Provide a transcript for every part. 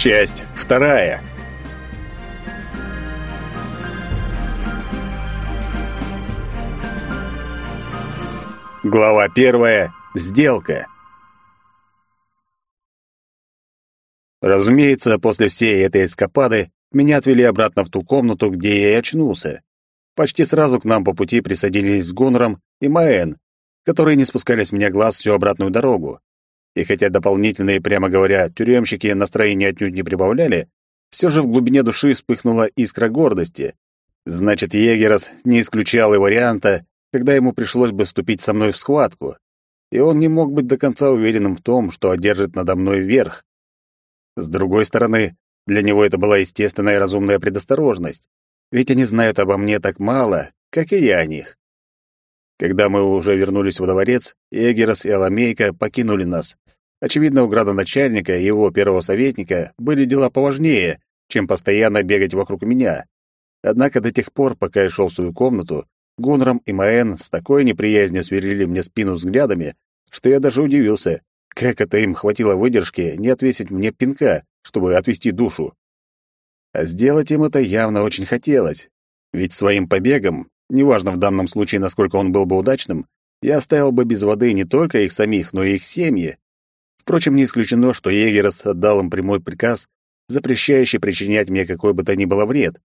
Часть вторая. Глава первая. Сделка. Разумеется, после всей этой эскапады меня отвели обратно в ту комнату, где я и очнулся. Почти сразу к нам по пути присоединились с Гуннером и Маэн, которые не спускали с меня глаз всю обратную дорогу. И хотя дополнительные, прямо говоря, тюремщики настроение отнюдь не прибавляли, все же в глубине души вспыхнула искра гордости. Значит, Егерос не исключал и варианта, когда ему пришлось бы вступить со мной в схватку, и он не мог быть до конца уверенным в том, что одержит надо мной верх. С другой стороны, для него это была естественная и разумная предосторожность, ведь они знают обо мне так мало, как и я о них. Когда мы уже вернулись во дворец, Эгерос и Аламейка покинули нас. Очевидно, у градоначальника и его первого советника были дела поважнее, чем постоянно бегать вокруг меня. Однако до тех пор, пока я шел в свою комнату, Гунрам и Маэн с такой неприязнью сверлили мне спину взглядами, что я даже удивился, как это им хватило выдержки не отвесить мне пинка, чтобы отвести душу. А сделать им это явно очень хотелось, ведь своим побегом, неважно в данном случае, насколько он был бы удачным, я оставил бы без воды не только их самих, но и их семьи. Впрочем, не исключено, что Егерос отдал им прямой приказ, запрещающий причинять мне какой бы то ни было вред.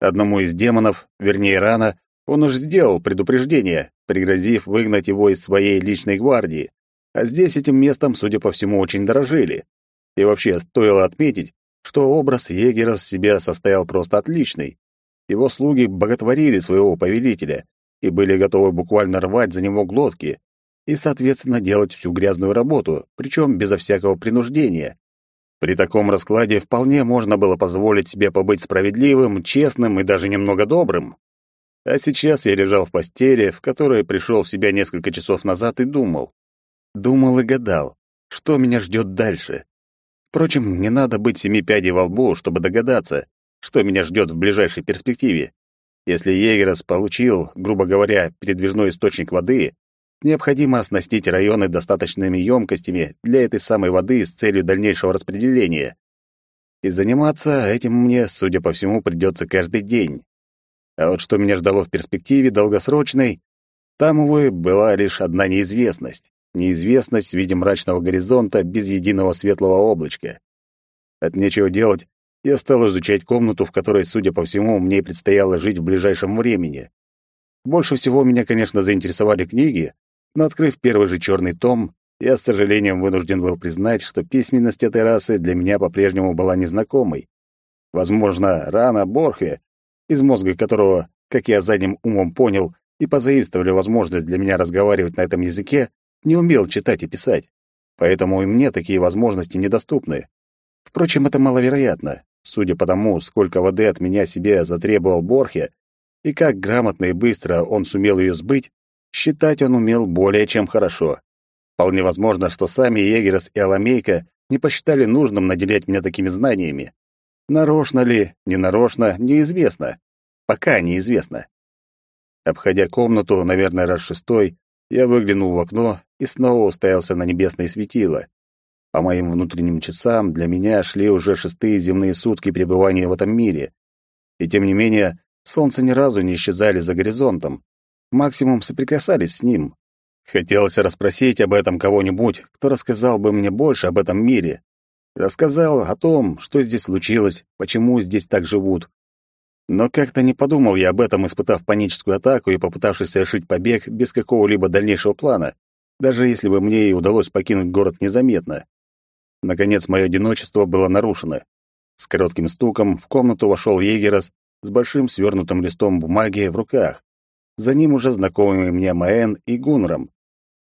Одному из демонов, вернее, рано, он уж сделал предупреждение, пригрозив выгнать его из своей личной гвардии. А здесь этим местом, судя по всему, очень дорожили. И вообще, стоило отметить, что образ егера себя состоял просто отличный. Его слуги боготворили своего повелителя и были готовы буквально рвать за него глотки и, соответственно, делать всю грязную работу, причем безо всякого принуждения. При таком раскладе вполне можно было позволить себе побыть справедливым, честным и даже немного добрым. А сейчас я лежал в постели, в которой пришел в себя несколько часов назад и думал. Думал и гадал, что меня ждет дальше. Впрочем, не надо быть семи пядей во лбу, чтобы догадаться, что меня ждет в ближайшей перспективе. Если Егерос получил, грубо говоря, передвижной источник воды, необходимо оснастить районы достаточными емкостями для этой самой воды с целью дальнейшего распределения. И заниматься этим мне, судя по всему, придется каждый день. А вот что меня ждало в перспективе долгосрочной, там, увы, была лишь одна неизвестность. Неизвестность в виде мрачного горизонта без единого светлого облачка. От нечего делать, я стал изучать комнату, в которой, судя по всему, мне предстояло жить в ближайшем времени. Больше всего меня, конечно, заинтересовали книги, но, открыв первый же черный том, я с сожалением вынужден был признать, что письменность этой расы для меня по-прежнему была незнакомой. Возможно, рано Борхе из мозга которого, как я задним умом понял, и позаимствовали возможность для меня разговаривать на этом языке, не умел читать и писать. Поэтому и мне такие возможности недоступны. Впрочем, это маловероятно, судя по тому, сколько воды от меня себе затребовал Борхе, и как грамотно и быстро он сумел ее сбыть, считать он умел более чем хорошо. Вполне возможно, что сами Егерос и Аламейка не посчитали нужным наделять меня такими знаниями. Нарочно ли, ненарочно, неизвестно. Пока неизвестно. Обходя комнату, наверное, раз шестой, я выглянул в окно и снова уставился на небесные светила. По моим внутренним часам для меня шли уже шестые земные сутки пребывания в этом мире. И тем не менее, солнце ни разу не исчезали за горизонтом. Максимум соприкасались с ним. Хотелось расспросить об этом кого-нибудь, кто рассказал бы мне больше об этом мире, Рассказал о том, что здесь случилось, почему здесь так живут. Но как-то не подумал я об этом, испытав паническую атаку и попытавшись совершить побег без какого-либо дальнейшего плана, даже если бы мне и удалось покинуть город незаметно. Наконец, мое одиночество было нарушено. С коротким стуком в комнату вошел Егерос с большим свернутым листом бумаги в руках. За ним уже знакомые мне Маэн и Гунрам,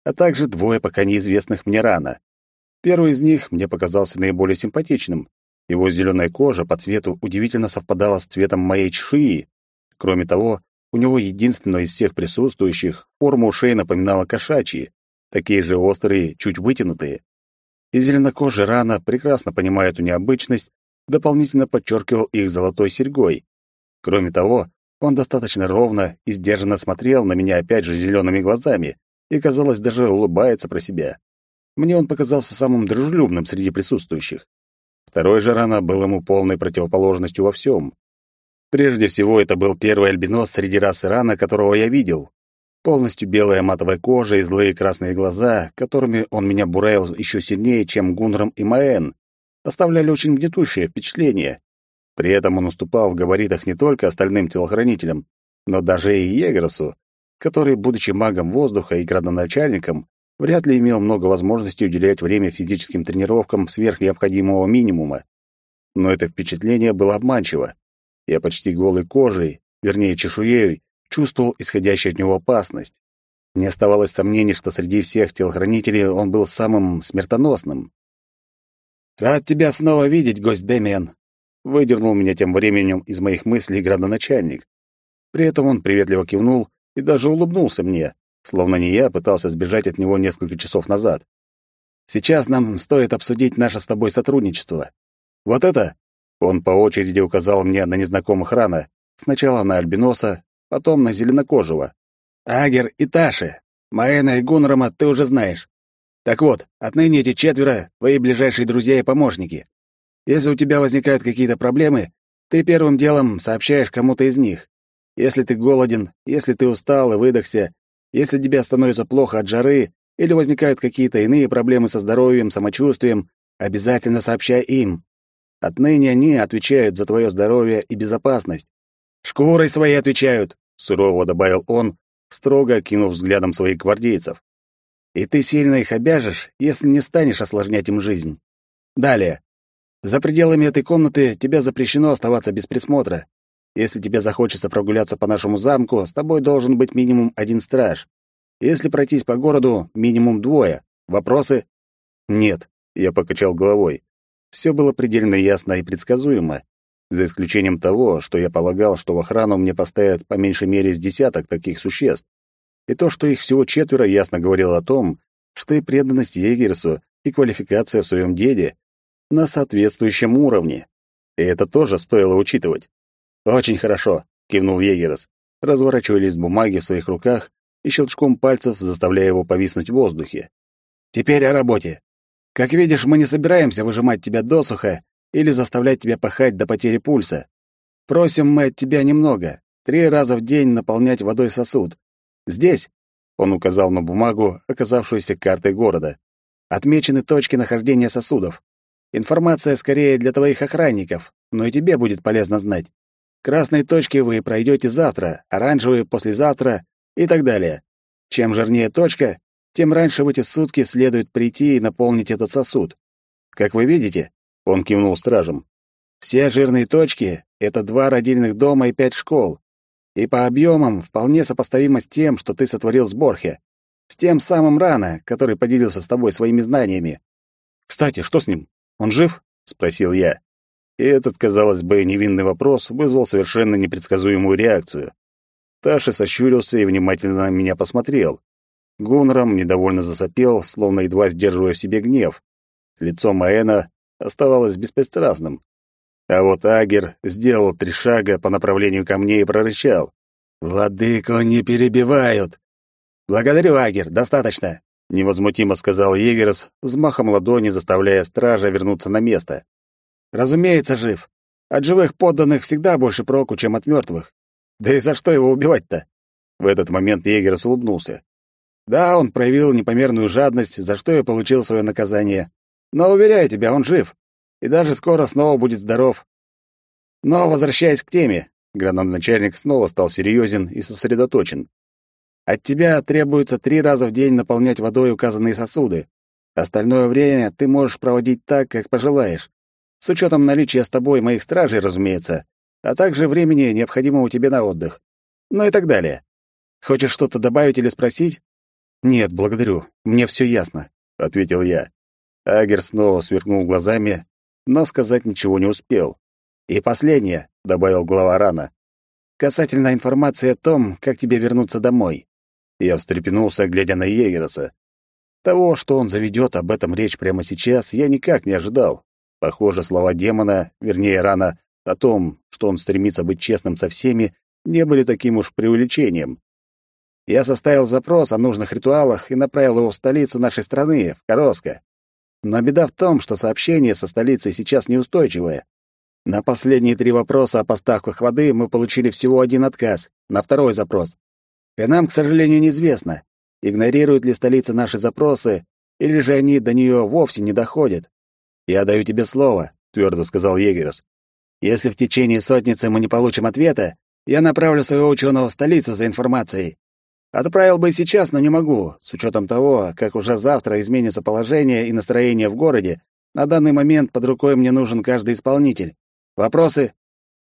а также двое пока неизвестных мне рано. Первый из них мне показался наиболее симпатичным. Его зеленая кожа по цвету удивительно совпадала с цветом моей чешуи. Кроме того, у него единственного из всех присутствующих форма ушей напоминала кошачьи, такие же острые, чуть вытянутые. И зеленокожий рано, прекрасно понимая эту необычность, дополнительно подчеркивал их золотой серьгой. Кроме того, он достаточно ровно и сдержанно смотрел на меня опять же зелеными глазами и, казалось, даже улыбается про себя. Мне он показался самым дружелюбным среди присутствующих. Второй же рана был ему полной противоположностью во всем. Прежде всего, это был первый альбинос среди расы рана, которого я видел. Полностью белая матовая кожа и злые красные глаза, которыми он меня буравил еще сильнее, чем Гунром и Маэн, оставляли очень гнетущее впечатление. При этом он уступал в габаритах не только остальным телохранителям, но даже и Егерсу, который, будучи магом воздуха и градоначальником, вряд ли имел много возможностей уделять время физическим тренировкам сверх необходимого минимума. Но это впечатление было обманчиво. Я почти голой кожей, вернее чешуей, чувствовал исходящую от него опасность. Не оставалось сомнений, что среди всех телохранителей он был самым смертоносным. «Рад тебя снова видеть, гость Дэмиан», — выдернул меня тем временем из моих мыслей градоначальник. При этом он приветливо кивнул и даже улыбнулся мне, словно не я пытался сбежать от него несколько часов назад. «Сейчас нам стоит обсудить наше с тобой сотрудничество. Вот это...» Он по очереди указал мне на незнакомых рана, сначала на Альбиноса, потом на Зеленокожего. «Агер и Таши. Маэна и Гунрама ты уже знаешь. Так вот, отныне эти четверо — твои ближайшие друзья и помощники. Если у тебя возникают какие-то проблемы, ты первым делом сообщаешь кому-то из них. Если ты голоден, если ты устал и выдохся, если тебе становится плохо от жары или возникают какие-то иные проблемы со здоровьем, самочувствием, обязательно сообщай им. Отныне они отвечают за твое здоровье и безопасность. Шкурой своей отвечают, сурово добавил он, строго окинув взглядом своих гвардейцев. И ты сильно их обяжешь, если не станешь осложнять им жизнь. Далее. За пределами этой комнаты тебе запрещено оставаться без присмотра. Если тебе захочется прогуляться по нашему замку, с тобой должен быть минимум один страж. Если пройтись по городу, минимум двое. Вопросы? Нет, я покачал головой. Все было предельно ясно и предсказуемо, за исключением того, что я полагал, что в охрану мне поставят по меньшей мере с десяток таких существ. И то, что их всего четверо, ясно говорило о том, что и преданность Егерсу, и квалификация в своем деле на соответствующем уровне. И это тоже стоило учитывать. «Очень хорошо», — кивнул Егерс, разворачивая лист бумаги в своих руках и щелчком пальцев заставляя его повиснуть в воздухе. «Теперь о работе. Как видишь, мы не собираемся выжимать тебя досуха или заставлять тебя пахать до потери пульса. Просим мы от тебя немного, три раза в день наполнять водой сосуд, Здесь, он указал на бумагу, оказавшуюся картой города, отмечены точки нахождения сосудов. Информация скорее для твоих охранников, но и тебе будет полезно знать. Красные точки вы пройдете завтра, оранжевые — послезавтра и так далее. Чем жирнее точка, тем раньше в эти сутки следует прийти и наполнить этот сосуд. Как вы видите, он кивнул стражем. Все жирные точки — это два родильных дома и пять школ и по объемам вполне сопоставимо с тем, что ты сотворил с Борхе, с тем самым Рано, который поделился с тобой своими знаниями. Кстати, что с ним? Он жив? спросил я. И этот, казалось бы, невинный вопрос вызвал совершенно непредсказуемую реакцию. Таша сощурился и внимательно на меня посмотрел. Гунрам недовольно засопел, словно едва сдерживая в себе гнев. Лицо Маэна оставалось беспристрастным. А вот Агер сделал три шага по направлению ко мне и прорычал. «Владыку не перебивают!» «Благодарю, Агер, достаточно!» — невозмутимо сказал Егерс, взмахом ладони заставляя стража вернуться на место. «Разумеется, жив. От живых подданных всегда больше проку, чем от мертвых. Да и за что его убивать-то?» В этот момент Егерс улыбнулся. «Да, он проявил непомерную жадность, за что и получил свое наказание. Но, уверяю тебя, он жив и даже скоро снова будет здоров. Но, возвращаясь к теме, градоначальник снова стал серьезен и сосредоточен. От тебя требуется три раза в день наполнять водой указанные сосуды. Остальное время ты можешь проводить так, как пожелаешь. С учетом наличия с тобой моих стражей, разумеется, а также времени, необходимого тебе на отдых. Ну и так далее. Хочешь что-то добавить или спросить? Нет, благодарю. Мне все ясно, ответил я. Агер снова сверкнул глазами, но сказать ничего не успел. «И последнее», — добавил глава рана, — «касательно информации о том, как тебе вернуться домой». Я встрепенулся, глядя на Егероса. Того, что он заведет об этом речь прямо сейчас, я никак не ожидал. Похоже, слова демона, вернее, рана, о том, что он стремится быть честным со всеми, не были таким уж преувеличением. Я составил запрос о нужных ритуалах и направил его в столицу нашей страны, в Короско. Но беда в том, что сообщение со столицей сейчас неустойчивое. На последние три вопроса о поставках воды мы получили всего один отказ, на второй запрос. И нам, к сожалению, неизвестно, игнорирует ли столица наши запросы, или же они до нее вовсе не доходят. «Я даю тебе слово», — твердо сказал Егерос. «Если в течение сотницы мы не получим ответа, я направлю своего ученого в столицу за информацией. Отправил бы и сейчас, но не могу, с учетом того, как уже завтра изменится положение и настроение в городе. На данный момент под рукой мне нужен каждый исполнитель. Вопросы?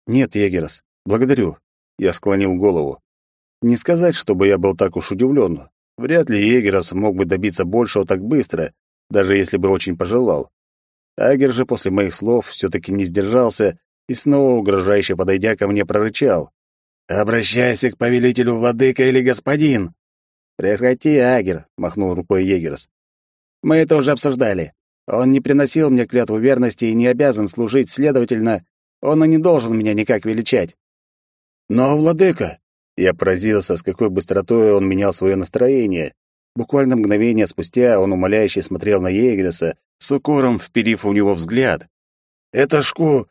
Нет, Егерос. Благодарю. Я склонил голову. Не сказать, чтобы я был так уж удивлен. Вряд ли Егерос мог бы добиться большего так быстро, даже если бы очень пожелал. Агер же после моих слов все таки не сдержался и снова угрожающе подойдя ко мне прорычал: «Обращайся к повелителю владыка или господин!» «Прекрати, Агер», — махнул рукой Егерс. «Мы это уже обсуждали. Он не приносил мне клятву верности и не обязан служить, следовательно, он и не должен меня никак величать». «Но, владыка!» Я поразился, с какой быстротой он менял свое настроение. Буквально мгновение спустя он умоляюще смотрел на Егерса, с укором вперив у него взгляд. «Это шку...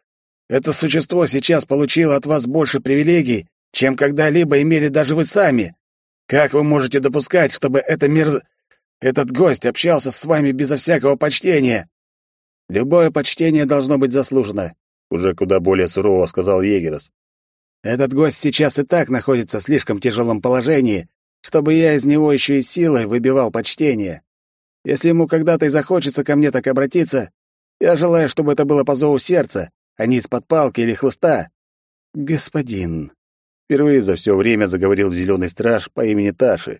Это существо сейчас получило от вас больше привилегий, чем когда-либо имели даже вы сами. Как вы можете допускать, чтобы это мир... этот гость общался с вами безо всякого почтения? Любое почтение должно быть заслужено, уже куда более сурово сказал Егерос. Этот гость сейчас и так находится в слишком тяжелом положении, чтобы я из него еще и силой выбивал почтение. Если ему когда-то и захочется ко мне так обратиться, я желаю, чтобы это было по зову сердца, а не из-под палки или хлыста. Господин, Впервые за все время заговорил зеленый страж по имени Таши.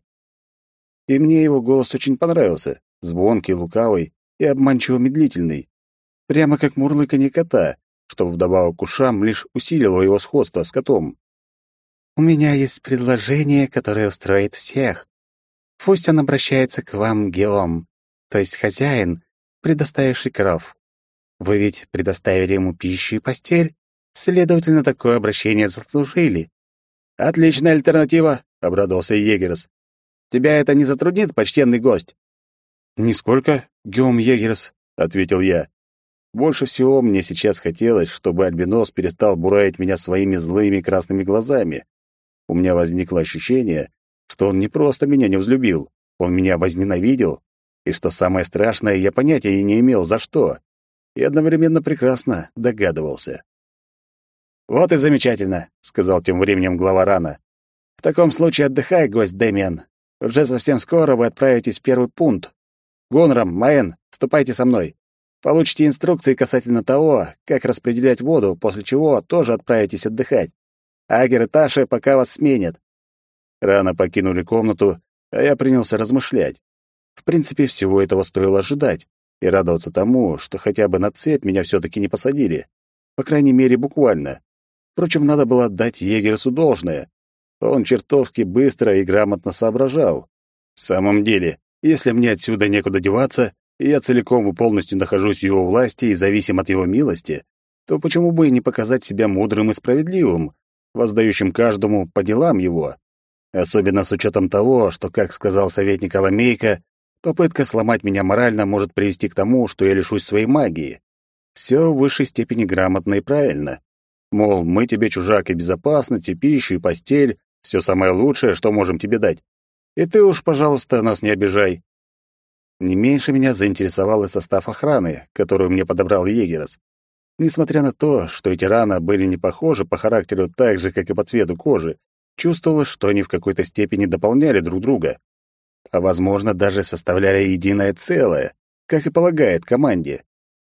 И мне его голос очень понравился, звонкий, лукавый и обманчиво медлительный. Прямо как мурлыканье кота, что вдобавок к ушам лишь усилило его сходство с котом. «У меня есть предложение, которое устроит всех. Пусть он обращается к вам, Геом, то есть хозяин, предоставивший кров. Вы ведь предоставили ему пищу и постель, следовательно, такое обращение заслужили. «Отличная альтернатива», — обрадовался Егерс. «Тебя это не затруднит, почтенный гость?» «Нисколько, Геом Егерс», — ответил я. Больше всего мне сейчас хотелось, чтобы Альбинос перестал буравить меня своими злыми красными глазами. У меня возникло ощущение, что он не просто меня не взлюбил, он меня возненавидел, и что самое страшное, я понятия и не имел, за что, и одновременно прекрасно догадывался. «Вот и замечательно», — сказал тем временем глава Рана. «В таком случае отдыхай, гость Дэмиан. Уже совсем скоро вы отправитесь в первый пункт. Гонрам, Маэн, ступайте со мной. Получите инструкции касательно того, как распределять воду, после чего тоже отправитесь отдыхать. Агер и Таши пока вас сменят». Рано покинули комнату, а я принялся размышлять. В принципе, всего этого стоило ожидать и радоваться тому, что хотя бы на цепь меня все таки не посадили. По крайней мере, буквально. Впрочем, надо было отдать егерсу должное. Он чертовски быстро и грамотно соображал. В самом деле, если мне отсюда некуда деваться, и я целиком и полностью нахожусь в его власти и зависим от его милости, то почему бы и не показать себя мудрым и справедливым, воздающим каждому по делам его? Особенно с учетом того, что, как сказал советник Аламейка, попытка сломать меня морально может привести к тому, что я лишусь своей магии. Все в высшей степени грамотно и правильно. Мол, мы тебе, чужак, и безопасность, и пищу, и постель, все самое лучшее, что можем тебе дать. И ты уж, пожалуйста, нас не обижай. Не меньше меня заинтересовал и состав охраны, которую мне подобрал Егерос. Несмотря на то, что эти раны были не похожи по характеру так же, как и по цвету кожи, чувствовалось, что они в какой-то степени дополняли друг друга. А, возможно, даже составляли единое целое, как и полагает команде.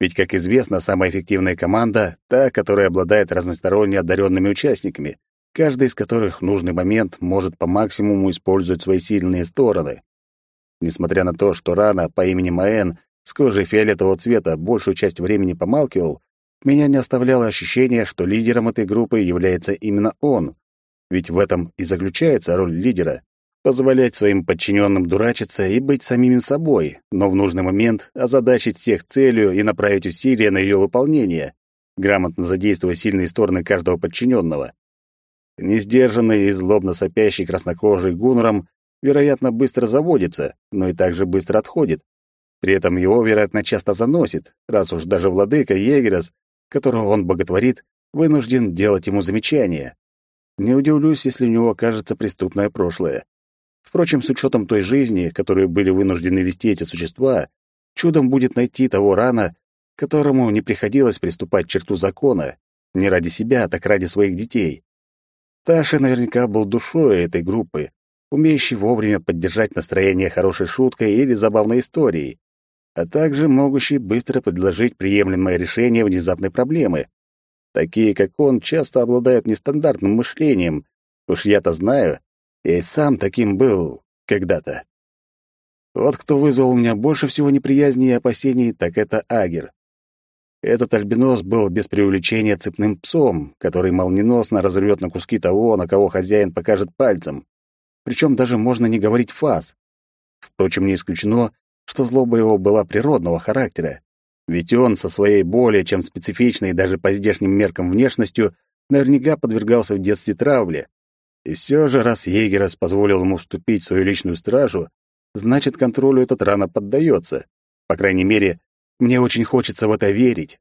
Ведь, как известно, самая эффективная команда — та, которая обладает разносторонне одаренными участниками, каждый из которых в нужный момент может по максимуму использовать свои сильные стороны. Несмотря на то, что Рана по имени Маэн с кожей фиолетового цвета большую часть времени помалкивал, меня не оставляло ощущение, что лидером этой группы является именно он. Ведь в этом и заключается роль лидера позволять своим подчиненным дурачиться и быть самими собой, но в нужный момент озадачить всех целью и направить усилия на ее выполнение, грамотно задействуя сильные стороны каждого подчиненного. Несдержанный и злобно сопящий краснокожий гунором, вероятно, быстро заводится, но и также быстро отходит. При этом его, вероятно, часто заносит, раз уж даже владыка Егерас, которого он боготворит, вынужден делать ему замечания. Не удивлюсь, если у него окажется преступное прошлое. Впрочем, с учетом той жизни, которую были вынуждены вести эти существа, чудом будет найти того рана, которому не приходилось приступать к черту закона, не ради себя, так ради своих детей. Таша наверняка был душой этой группы, умеющий вовремя поддержать настроение хорошей шуткой или забавной историей, а также могущий быстро предложить приемлемое решение внезапной проблемы. Такие, как он, часто обладают нестандартным мышлением. Уж я-то знаю, я и сам таким был когда-то. Вот кто вызвал у меня больше всего неприязни и опасений, так это Агер. Этот альбинос был без преувеличения цепным псом, который молниеносно разорвет на куски того, на кого хозяин покажет пальцем. Причем даже можно не говорить фаз. Впрочем, не исключено, что злоба его была природного характера. Ведь он со своей более чем специфичной даже по здешним меркам внешностью наверняка подвергался в детстве травле. И все же, раз Егерас позволил ему вступить в свою личную стражу, значит, контролю этот рано поддается. По крайней мере, мне очень хочется в это верить.